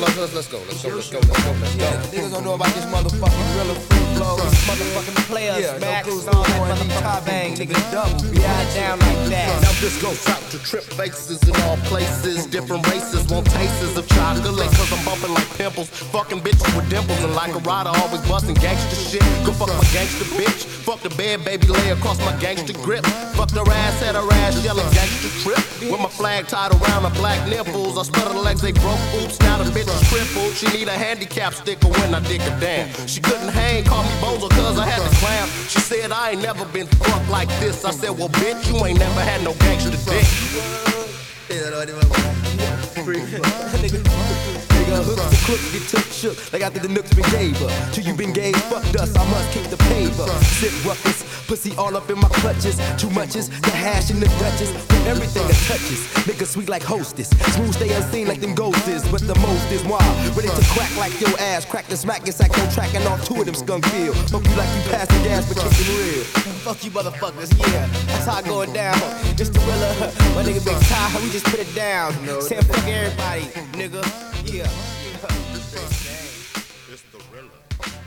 let's let's let's let's go. Let's go. Let's go. Let's go. Let's go. Niggas don't know about this motherfucking gorilla free flow. Motherfucking players, Yeah, Max, all that motherfucking bang, nigga, nigga. double. It down like that. Now this goes out to trip faces in all places. Different races want tastes of chocolate. Cause I'm bumping like pimples. Fucking bitches with dimples. And like a rider, always busting gangster shit. Go fuck my gangster bitch. Fuck the bed, baby, lay across my gangster grip. Fuck her ass, had her ass yelling gangster trip. With my flag tied around her black nipples. I spread her legs, they broke. Oops, now the bitch is crippled. She need a handicap sticker when I dick her down. She couldn't hang, call me bozo I ain't never been fucked like this. I said, well, bitch, you ain't never had no gangster dick. Nigga, hooks and crooks get took shook like after the nooks been gave up. Till you been gave fucked us, I must keep the paper. Sit ruckus, Pussy all up in my clutches. Too much is the hash and the Dutchess. Everything that touches, nigga sweet like hostess. Smooth stay unseen like them ghosts is. But the most is wild. Ready to crack like your ass. Crack the smack inside like track off all two of them skunk feel. Fuck you like you passing gas but kicking real. Fuck you motherfuckers, yeah. That's how I going down. Just the Reella. Uh, my nigga Big Ty, we just put it down. Say fuck everybody, nigga. Yeah. It's the Reella.